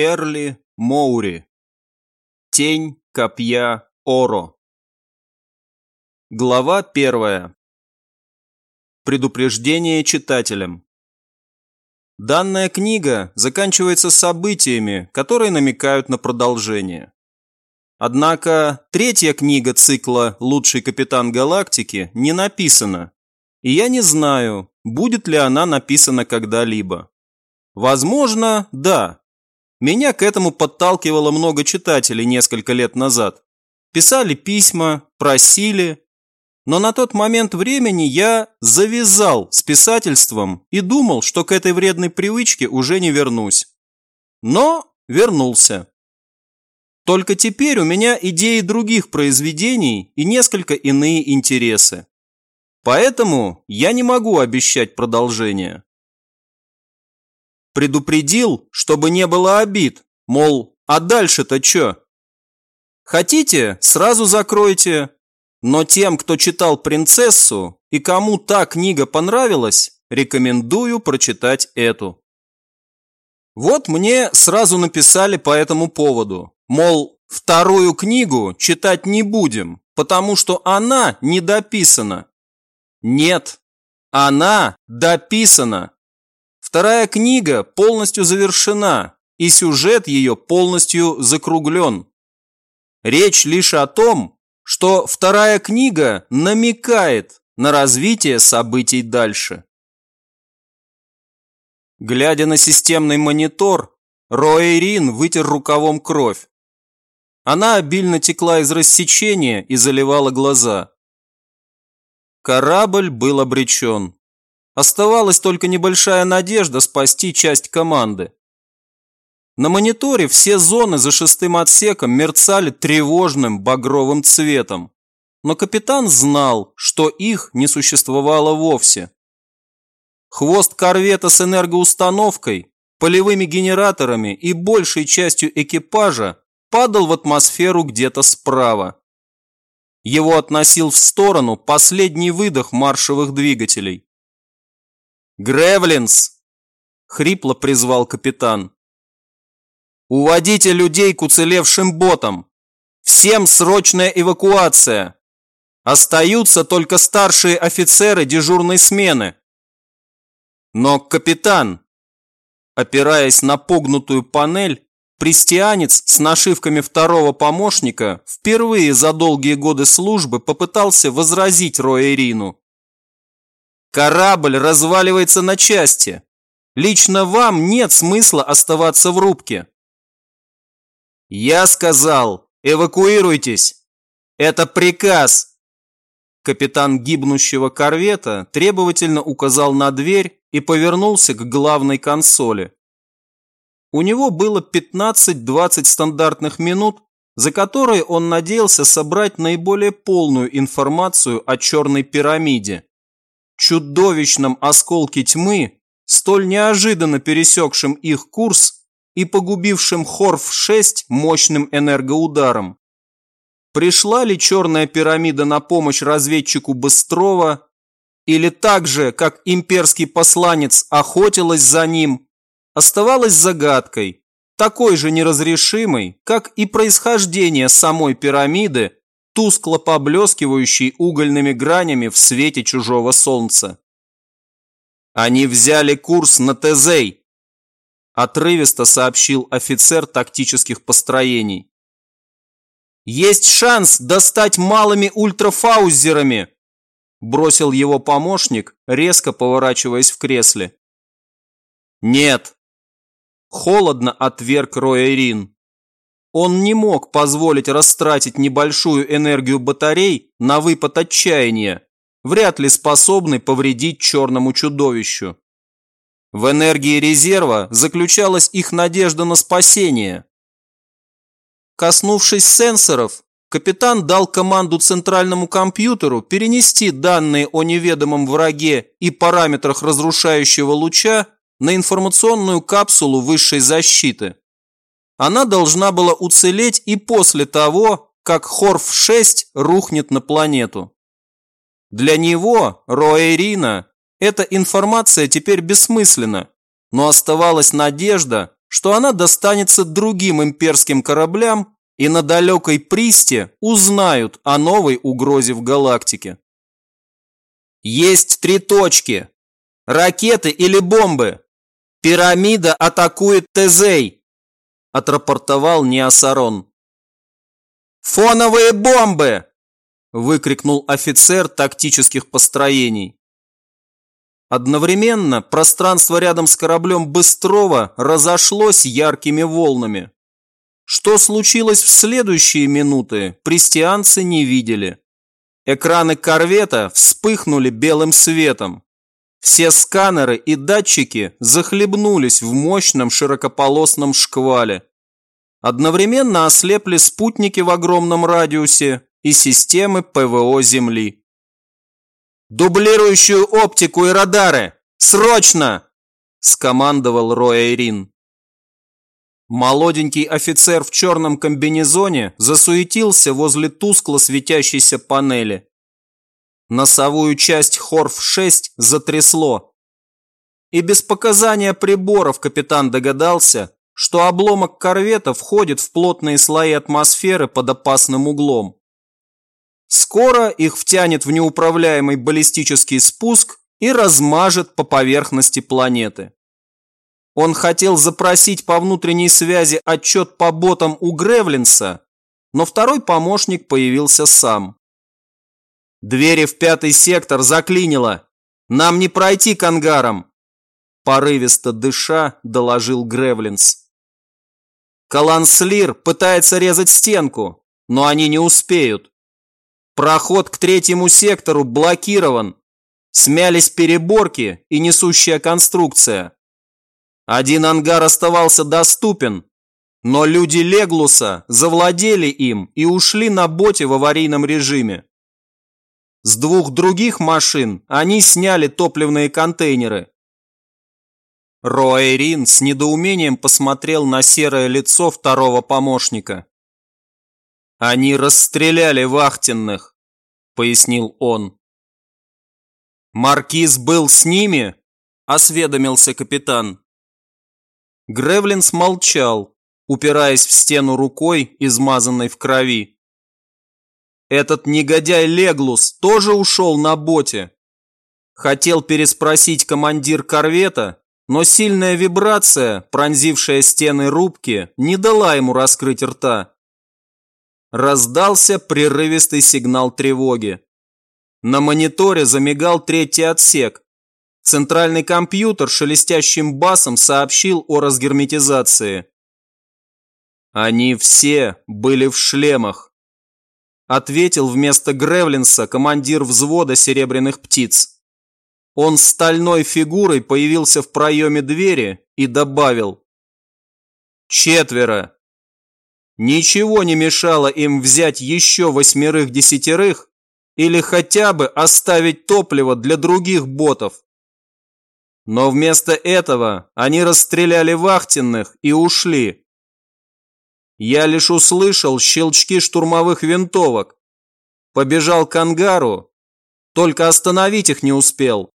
Эрли Моури. Тень копья Оро. Глава первая. Предупреждение читателям. Данная книга заканчивается событиями, которые намекают на продолжение. Однако третья книга цикла «Лучший капитан галактики» не написана, и я не знаю, будет ли она написана когда-либо. Возможно, да. Меня к этому подталкивало много читателей несколько лет назад. Писали письма, просили. Но на тот момент времени я завязал с писательством и думал, что к этой вредной привычке уже не вернусь. Но вернулся. Только теперь у меня идеи других произведений и несколько иные интересы. Поэтому я не могу обещать продолжение. Предупредил, чтобы не было обид, мол, а дальше-то чё? Хотите, сразу закройте. Но тем, кто читал «Принцессу» и кому та книга понравилась, рекомендую прочитать эту. Вот мне сразу написали по этому поводу. Мол, вторую книгу читать не будем, потому что она не дописана. Нет, она дописана. Вторая книга полностью завершена, и сюжет ее полностью закруглен. Речь лишь о том, что вторая книга намекает на развитие событий дальше. Глядя на системный монитор, Роэйрин вытер рукавом кровь. Она обильно текла из рассечения и заливала глаза. Корабль был обречен. Оставалась только небольшая надежда спасти часть команды. На мониторе все зоны за шестым отсеком мерцали тревожным багровым цветом. Но капитан знал, что их не существовало вовсе. Хвост корвета с энергоустановкой, полевыми генераторами и большей частью экипажа падал в атмосферу где-то справа. Его относил в сторону последний выдох маршевых двигателей. «Гревлинс!» – хрипло призвал капитан. «Уводите людей к уцелевшим ботам! Всем срочная эвакуация! Остаются только старшие офицеры дежурной смены!» «Но, капитан!» Опираясь на погнутую панель, Престианец с нашивками второго помощника впервые за долгие годы службы попытался возразить Роэрину. «Корабль разваливается на части. Лично вам нет смысла оставаться в рубке». «Я сказал, эвакуируйтесь! Это приказ!» Капитан гибнущего корвета требовательно указал на дверь и повернулся к главной консоли. У него было 15-20 стандартных минут, за которые он надеялся собрать наиболее полную информацию о черной пирамиде, чудовищном осколке тьмы, столь неожиданно пересекшем их курс и погубившим Хорф-6 мощным энергоударом. Пришла ли черная пирамида на помощь разведчику Быстрова, или так же, как имперский посланец охотилась за ним – оставалась загадкой, такой же неразрешимой, как и происхождение самой пирамиды, тускло поблескивающей угольными гранями в свете чужого солнца. «Они взяли курс на Тезей», – отрывисто сообщил офицер тактических построений. «Есть шанс достать малыми ультрафаузерами», – бросил его помощник, резко поворачиваясь в кресле. «Нет», Холодно отверг Роэрин. Он не мог позволить растратить небольшую энергию батарей на выпад отчаяния, вряд ли способный повредить черному чудовищу. В энергии резерва заключалась их надежда на спасение. Коснувшись сенсоров, капитан дал команду центральному компьютеру перенести данные о неведомом враге и параметрах разрушающего луча на информационную капсулу высшей защиты. Она должна была уцелеть и после того, как Хорф-6 рухнет на планету. Для него, Роэрина, эта информация теперь бессмысленна, но оставалась надежда, что она достанется другим имперским кораблям и на далекой Присте узнают о новой угрозе в галактике. Есть три точки. Ракеты или бомбы. Пирамида атакует Тезей, отрапортовал Неосарон. Фоновые бомбы! выкрикнул офицер тактических построений. Одновременно пространство рядом с кораблем Быстрова разошлось яркими волнами. Что случилось в следующие минуты, престианцы не видели. Экраны корвета вспыхнули белым светом. Все сканеры и датчики захлебнулись в мощном широкополосном шквале. Одновременно ослепли спутники в огромном радиусе и системы ПВО Земли. «Дублирующую оптику и радары! Срочно!» – скомандовал Рой Айрин. Молоденький офицер в черном комбинезоне засуетился возле тускло светящейся панели. Носовую часть Хорф-6 затрясло. И без показания приборов капитан догадался, что обломок корвета входит в плотные слои атмосферы под опасным углом. Скоро их втянет в неуправляемый баллистический спуск и размажет по поверхности планеты. Он хотел запросить по внутренней связи отчет по ботам у Гревлинса, но второй помощник появился сам. «Двери в пятый сектор заклинило! Нам не пройти к ангарам!» Порывисто дыша, доложил Гревлинс. Каланслир пытается резать стенку, но они не успеют. Проход к третьему сектору блокирован. Смялись переборки и несущая конструкция. Один ангар оставался доступен, но люди Леглуса завладели им и ушли на боте в аварийном режиме. С двух других машин они сняли топливные контейнеры. Роэйрин с недоумением посмотрел на серое лицо второго помощника. «Они расстреляли вахтенных», — пояснил он. «Маркиз был с ними?» – осведомился капитан. Гревлин смолчал, упираясь в стену рукой, измазанной в крови. «Этот негодяй Леглус тоже ушел на боте?» Хотел переспросить командир корвета, но сильная вибрация, пронзившая стены рубки, не дала ему раскрыть рта. Раздался прерывистый сигнал тревоги. На мониторе замигал третий отсек. Центральный компьютер шелестящим басом сообщил о разгерметизации. Они все были в шлемах. Ответил вместо Гревлинса командир взвода серебряных птиц. Он стальной фигурой появился в проеме двери и добавил. Четверо. Ничего не мешало им взять еще восьмерых-десятерых или хотя бы оставить топливо для других ботов. Но вместо этого они расстреляли вахтенных и ушли. Я лишь услышал щелчки штурмовых винтовок. Побежал к ангару, только остановить их не успел.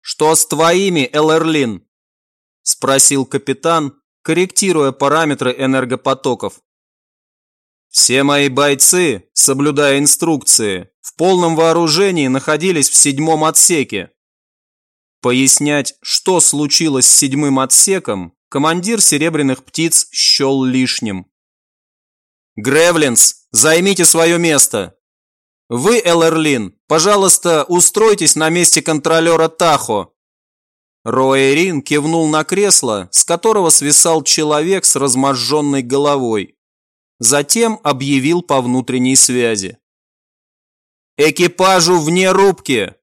«Что с твоими, Элэрлин?» – спросил капитан, корректируя параметры энергопотоков. Все мои бойцы, соблюдая инструкции, в полном вооружении находились в седьмом отсеке. Пояснять, что случилось с седьмым отсеком, командир серебряных птиц счел лишним. «Гревлинс, займите свое место!» «Вы, Элэрлин, пожалуйста, устройтесь на месте контролера Тахо!» Роэрин кивнул на кресло, с которого свисал человек с разможженной головой. Затем объявил по внутренней связи. «Экипажу вне рубки!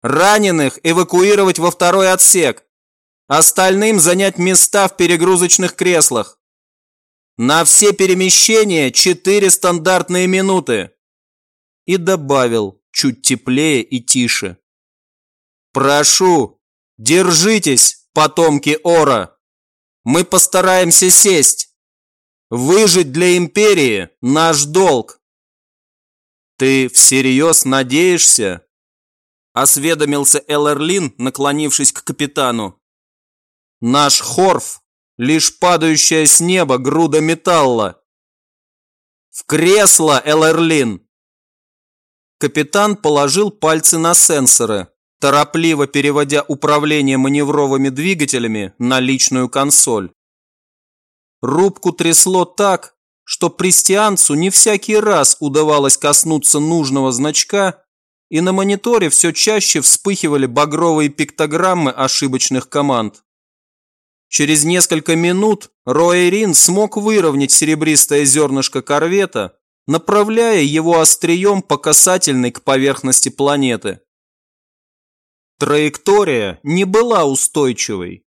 Раненых эвакуировать во второй отсек! Остальным занять места в перегрузочных креслах! На все перемещения четыре стандартные минуты!» И добавил, чуть теплее и тише. «Прошу, Держитесь, потомки Ора! Мы постараемся сесть. Выжить для Империи – наш долг. Ты всерьез надеешься? Осведомился Эллерлин, наклонившись к капитану. Наш Хорф лишь падающая с неба груда металла. «В кресло, Элэрлин!» Капитан положил пальцы на сенсоры, торопливо переводя управление маневровыми двигателями на личную консоль. Рубку трясло так, что престианцу не всякий раз удавалось коснуться нужного значка, и на мониторе все чаще вспыхивали багровые пиктограммы ошибочных команд. Через несколько минут Роэрин смог выровнять серебристое зернышко корвета, направляя его острием по касательной к поверхности планеты. Траектория не была устойчивой.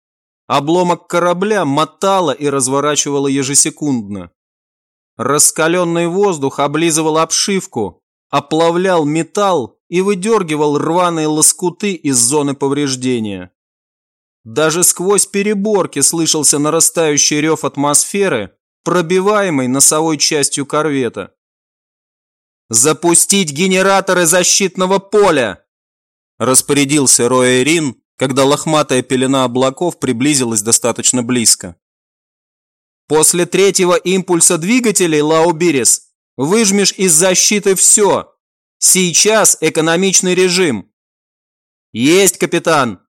Обломок корабля мотало и разворачивало ежесекундно. Раскаленный воздух облизывал обшивку, оплавлял металл и выдергивал рваные лоскуты из зоны повреждения. Даже сквозь переборки слышался нарастающий рев атмосферы, пробиваемый носовой частью корвета. «Запустить генераторы защитного поля!» Распорядился Роэрин, когда лохматая пелена облаков приблизилась достаточно близко. «После третьего импульса двигателей, Лаубирис, выжмешь из защиты все. Сейчас экономичный режим». «Есть, капитан!»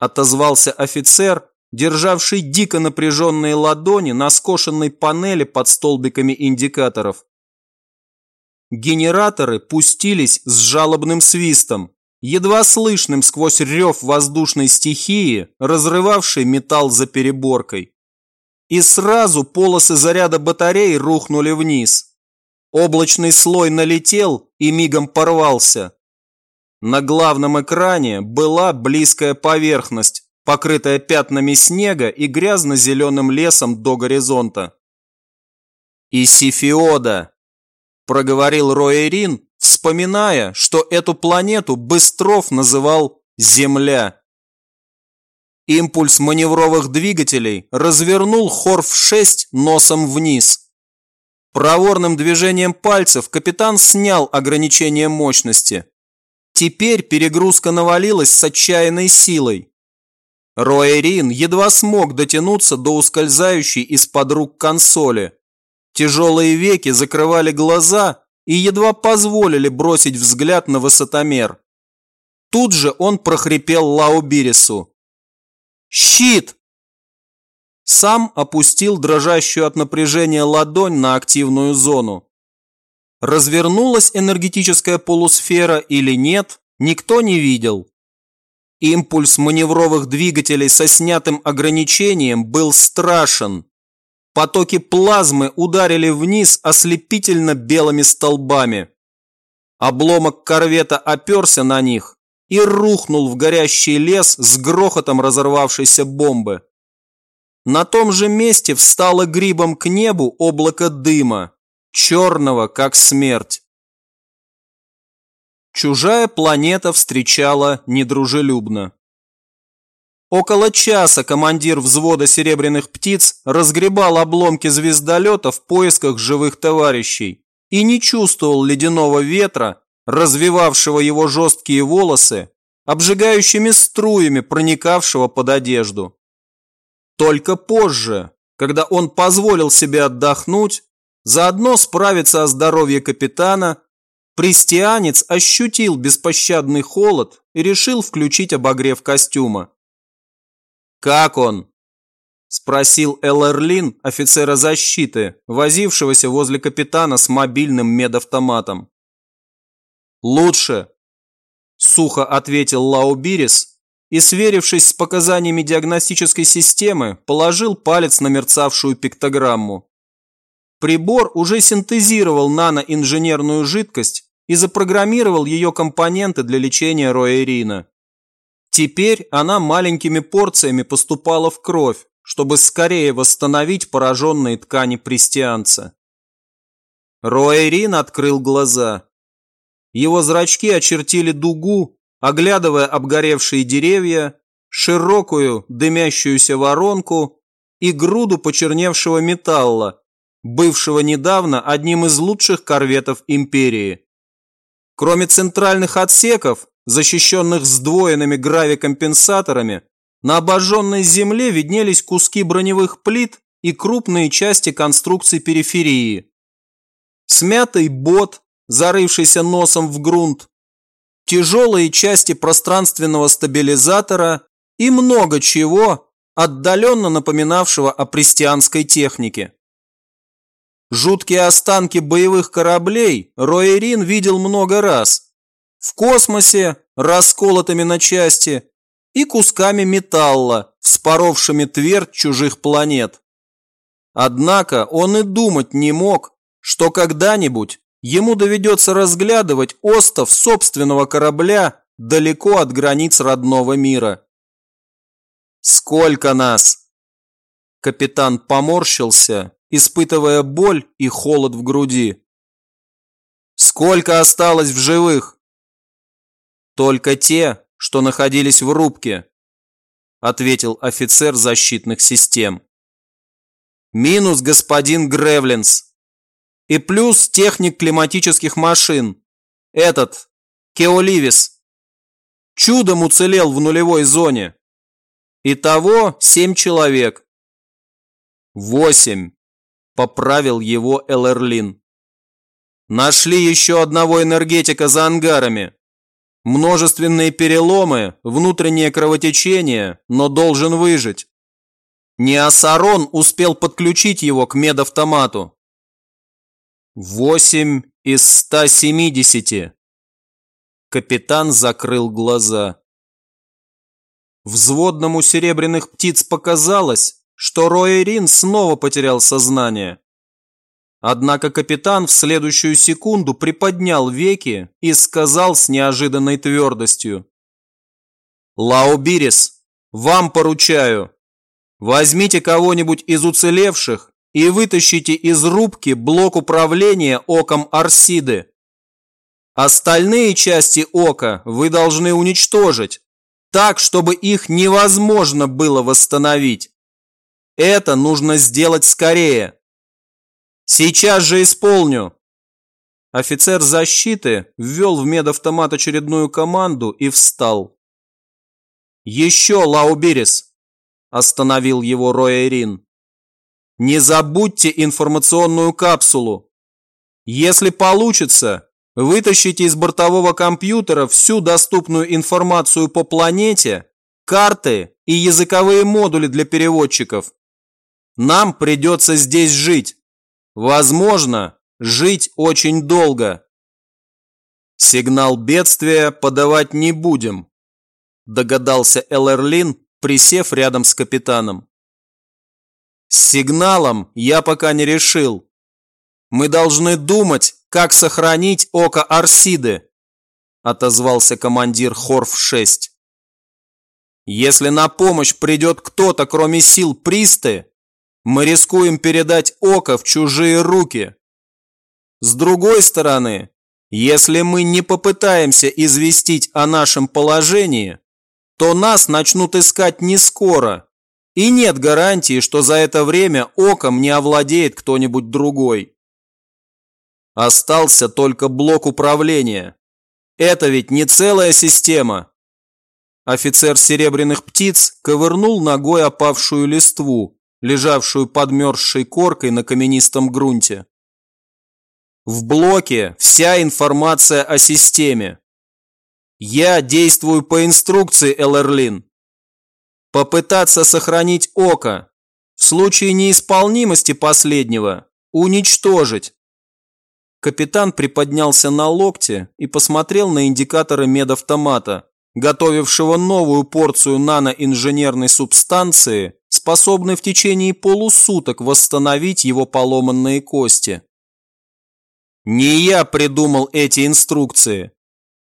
Отозвался офицер, державший дико напряженные ладони на скошенной панели под столбиками индикаторов. Генераторы пустились с жалобным свистом, едва слышным сквозь рев воздушной стихии, разрывавшей металл за переборкой. И сразу полосы заряда батарей рухнули вниз. Облачный слой налетел и мигом порвался, на главном экране была близкая поверхность, покрытая пятнами снега и грязно-зеленым лесом до горизонта. «Исифиода», – проговорил Роэрин, вспоминая, что эту планету Быстров называл «Земля». Импульс маневровых двигателей развернул Хорф-6 носом вниз. Проворным движением пальцев капитан снял ограничение мощности, Теперь перегрузка навалилась с отчаянной силой. Роэрин едва смог дотянуться до ускользающей из-под рук консоли. Тяжелые веки закрывали глаза и едва позволили бросить взгляд на высотомер. Тут же он прохрипел Лаубирису. «Щит!» Сам опустил дрожащую от напряжения ладонь на активную зону. Развернулась энергетическая полусфера или нет, никто не видел. Импульс маневровых двигателей со снятым ограничением был страшен. Потоки плазмы ударили вниз ослепительно белыми столбами. Обломок корвета оперся на них и рухнул в горящий лес с грохотом разорвавшейся бомбы. На том же месте встало грибом к небу облако дыма черного, как смерть. Чужая планета встречала недружелюбно. Около часа командир взвода серебряных птиц разгребал обломки звездолета в поисках живых товарищей и не чувствовал ледяного ветра, развивавшего его жесткие волосы, обжигающими струями проникавшего под одежду. Только позже, когда он позволил себе отдохнуть, Заодно справиться о здоровье капитана, престианец ощутил беспощадный холод и решил включить обогрев костюма. «Как он?» – спросил Эллерлин, офицера защиты, возившегося возле капитана с мобильным медавтоматом. «Лучше», – сухо ответил Лаубирис и, сверившись с показаниями диагностической системы, положил палец на мерцавшую пиктограмму. Прибор уже синтезировал наноинженерную жидкость и запрограммировал ее компоненты для лечения роэрина. Теперь она маленькими порциями поступала в кровь, чтобы скорее восстановить пораженные ткани престианца. Роэрин открыл глаза. Его зрачки очертили дугу, оглядывая обгоревшие деревья, широкую дымящуюся воронку и груду почерневшего металла, бывшего недавно одним из лучших корветов империи. Кроме центральных отсеков, защищенных сдвоенными гравикомпенсаторами, на обожженной земле виднелись куски броневых плит и крупные части конструкции периферии. Смятый бот, зарывшийся носом в грунт, тяжелые части пространственного стабилизатора и много чего, отдаленно напоминавшего о престианской технике. Жуткие останки боевых кораблей Роерин видел много раз. В космосе, расколотыми на части, и кусками металла, вспоровшими твердь чужих планет. Однако он и думать не мог, что когда-нибудь ему доведется разглядывать остов собственного корабля далеко от границ родного мира. «Сколько нас?» Капитан поморщился, испытывая боль и холод в груди. «Сколько осталось в живых?» «Только те, что находились в рубке», ответил офицер защитных систем. «Минус господин Гревлинс. И плюс техник климатических машин. Этот, Кеоливис. Чудом уцелел в нулевой зоне. Итого семь человек. Восемь, поправил его Элерлин. Нашли еще одного энергетика за ангарами. Множественные переломы, внутреннее кровотечение, но должен выжить. Неосарон успел подключить его к медавтомату. Восемь из ста семидесяти. Капитан закрыл глаза. Взводному серебряных птиц показалось, что Роэрин снова потерял сознание. Однако капитан в следующую секунду приподнял веки и сказал с неожиданной твердостью. «Лаубирис, вам поручаю. Возьмите кого-нибудь из уцелевших и вытащите из рубки блок управления оком Арсиды. Остальные части ока вы должны уничтожить, так, чтобы их невозможно было восстановить. Это нужно сделать скорее. Сейчас же исполню. Офицер защиты ввел в медавтомат очередную команду и встал. Еще, Лауберис, остановил его Роэрин. Не забудьте информационную капсулу. Если получится, Вытащите из бортового компьютера всю доступную информацию по планете, карты и языковые модули для переводчиков. Нам придется здесь жить. Возможно, жить очень долго. Сигнал бедствия подавать не будем, догадался Эллерлин, присев рядом с капитаном. С сигналом я пока не решил. Мы должны думать, как сохранить око Арсиды, отозвался командир Хорф-6. Если на помощь придет кто-то, кроме сил Присты, мы рискуем передать око в чужие руки. С другой стороны, если мы не попытаемся известить о нашем положении, то нас начнут искать не скоро, и нет гарантии, что за это время оком не овладеет кто-нибудь другой. Остался только блок управления. Это ведь не целая система. Офицер серебряных птиц ковырнул ногой опавшую листву, лежавшую подмерзшей коркой на каменистом грунте. В блоке вся информация о системе. Я действую по инструкции, Элерлин. Попытаться сохранить око. В случае неисполнимости последнего уничтожить. Капитан приподнялся на локте и посмотрел на индикаторы медавтомата, готовившего новую порцию наноинженерной субстанции, способной в течение полусуток восстановить его поломанные кости. Не я придумал эти инструкции.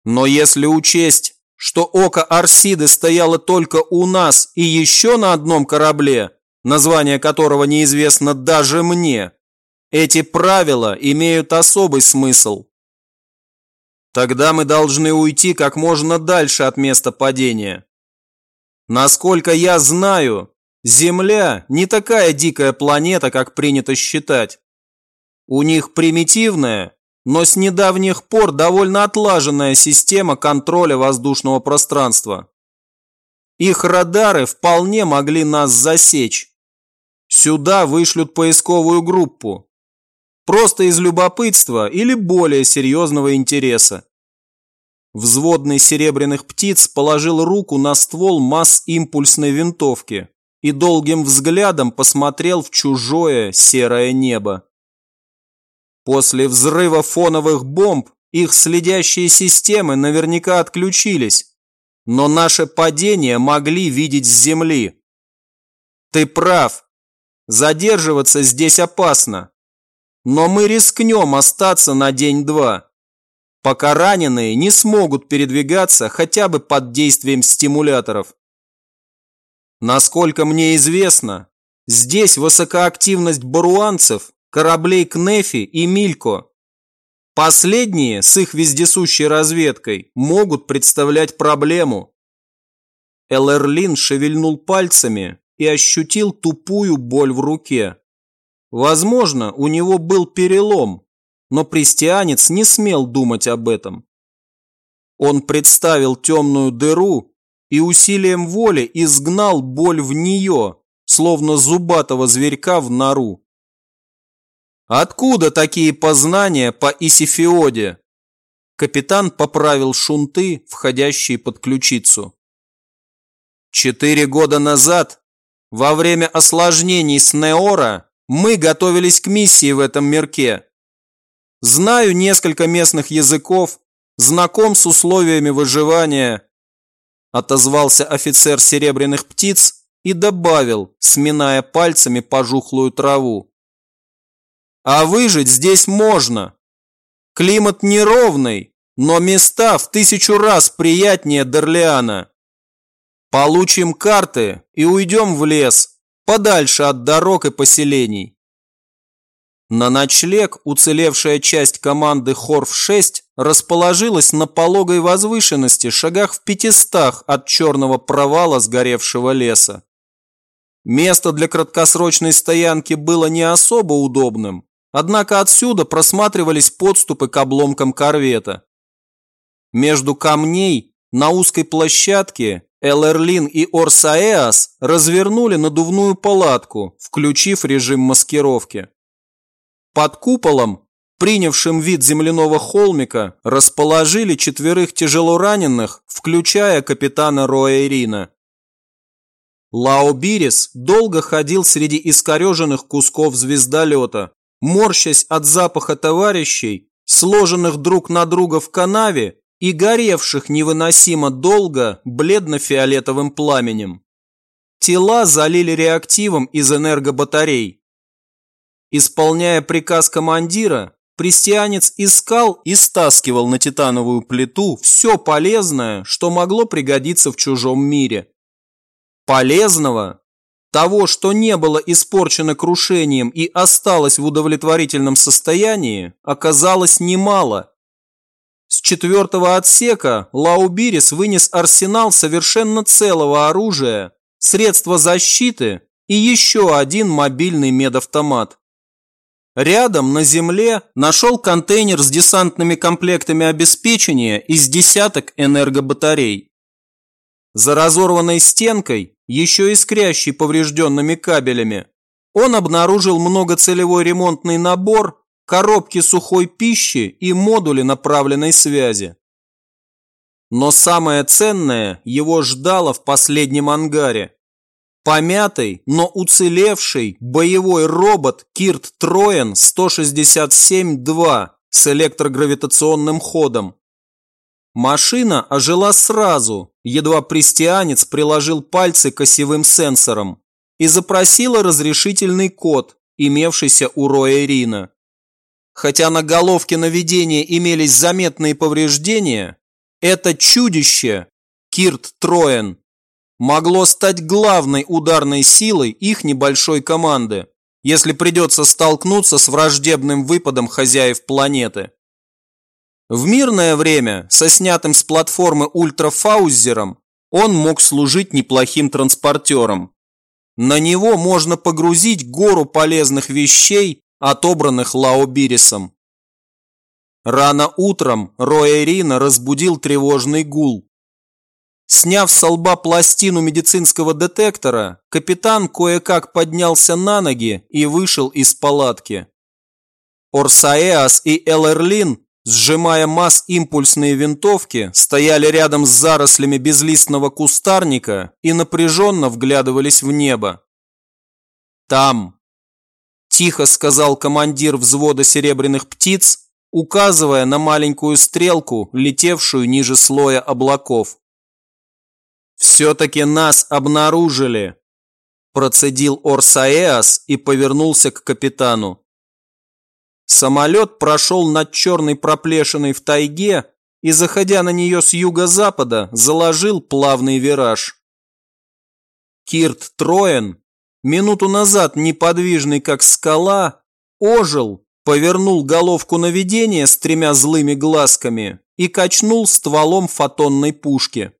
Но если учесть, что око Арсиды стояло только у нас и еще на одном корабле, название которого неизвестно даже мне, эти правила имеют особый смысл. Тогда мы должны уйти как можно дальше от места падения. Насколько я знаю, Земля не такая дикая планета, как принято считать. У них примитивная, но с недавних пор довольно отлаженная система контроля воздушного пространства. Их радары вполне могли нас засечь. Сюда вышлют поисковую группу. Просто из любопытства или более серьезного интереса. Взводный серебряных птиц положил руку на ствол масс-импульсной винтовки и долгим взглядом посмотрел в чужое серое небо. После взрыва фоновых бомб их следящие системы наверняка отключились, но наше падение могли видеть с земли. Ты прав, задерживаться здесь опасно, но мы рискнем остаться на день-два пока раненые не смогут передвигаться хотя бы под действием стимуляторов. Насколько мне известно, здесь высокоактивность баруанцев, кораблей Кнефи и Милько. Последние с их вездесущей разведкой могут представлять проблему. Элэрлин шевельнул пальцами и ощутил тупую боль в руке. Возможно, у него был перелом, но престианец не смел думать об этом. Он представил темную дыру и усилием воли изгнал боль в нее, словно зубатого зверька в нору. «Откуда такие познания по Исифиоде?» Капитан поправил шунты, входящие под ключицу. Четыре года назад, во время осложнений с Неора, мы готовились к миссии в этом мирке. Знаю несколько местных языков, знаком с условиями выживания. Отозвался офицер серебряных птиц и добавил, сминая пальцами пожухлую траву. А выжить здесь можно. Климат неровный, но места в тысячу раз приятнее Дорлиана. Получим карты и уйдем в лес, подальше от дорог и поселений. На ночлег уцелевшая часть команды Хорф-6 расположилась на пологой возвышенности шагах в пятистах от черного провала сгоревшего леса. Место для краткосрочной стоянки было не особо удобным, однако отсюда просматривались подступы к обломкам корвета. Между камней на узкой площадке Элэрлин и Орсаэас развернули надувную палатку, включив режим маскировки. Под куполом, принявшим вид земляного холмика, расположили четверых тяжелораненых, включая капитана Роэрина. Лао Бирис долго ходил среди искореженных кусков звездолета, морщась от запаха товарищей, сложенных друг на друга в канаве и горевших невыносимо долго бледно-фиолетовым пламенем. Тела залили реактивом из энергобатарей, Исполняя приказ командира, престианец искал и стаскивал на титановую плиту все полезное, что могло пригодиться в чужом мире. Полезного, того, что не было испорчено крушением и осталось в удовлетворительном состоянии, оказалось немало. Четвертого отсека Лаубирис вынес арсенал совершенно целого оружия, средства защиты и еще один мобильный медавтомат. Рядом на земле нашел контейнер с десантными комплектами обеспечения из десяток энергобатарей. За разорванной стенкой, еще искрящей поврежденными кабелями, он обнаружил многоцелевой ремонтный набор, коробки сухой пищи и модули направленной связи. Но самое ценное его ждало в последнем ангаре. Помятый, но уцелевший боевой робот Кирт Троен 167-2 с электрогравитационным ходом. Машина ожила сразу, едва престианец приложил пальцы к осевым сенсорам и запросила разрешительный код, имевшийся у Роя Рина. Хотя на головке наведения имелись заметные повреждения, это чудище, Кирт Троен, могло стать главной ударной силой их небольшой команды, если придется столкнуться с враждебным выпадом хозяев планеты. В мирное время со снятым с платформы ультрафаузером он мог служить неплохим транспортером. На него можно погрузить гору полезных вещей, отобранных Лаобирисом. Рано утром Роэрина разбудил тревожный гул, Сняв с лба пластину медицинского детектора, капитан кое-как поднялся на ноги и вышел из палатки. Орсаэас и Элэрлин, сжимая масс-импульсные винтовки, стояли рядом с зарослями безлистного кустарника и напряженно вглядывались в небо. «Там!» – тихо сказал командир взвода серебряных птиц, указывая на маленькую стрелку, летевшую ниже слоя облаков. «Все-таки нас обнаружили!» Процедил Орсаэас и повернулся к капитану. Самолет прошел над черной проплешиной в тайге и, заходя на нее с юго-запада, заложил плавный вираж. Кирт Троен, минуту назад неподвижный как скала, ожил, повернул головку наведения с тремя злыми глазками и качнул стволом фотонной пушки.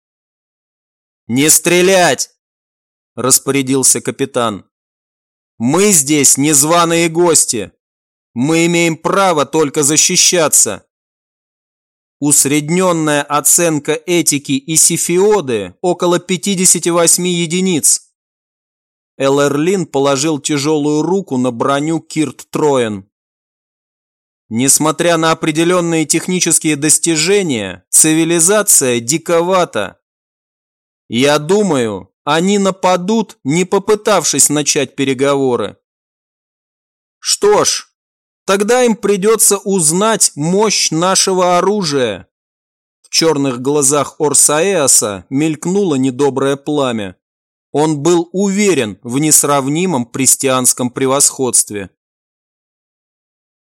«Не стрелять!» – распорядился капитан. «Мы здесь незваные гости. Мы имеем право только защищаться». Усредненная оценка этики и сифиоды около 58 единиц. Элэрлин положил тяжелую руку на броню Кирт Троен. Несмотря на определенные технические достижения, цивилизация диковата я думаю, они нападут, не попытавшись начать переговоры. Что ж, тогда им придется узнать мощь нашего оружия. В черных глазах Орсаэаса мелькнуло недоброе пламя. Он был уверен в несравнимом престианском превосходстве.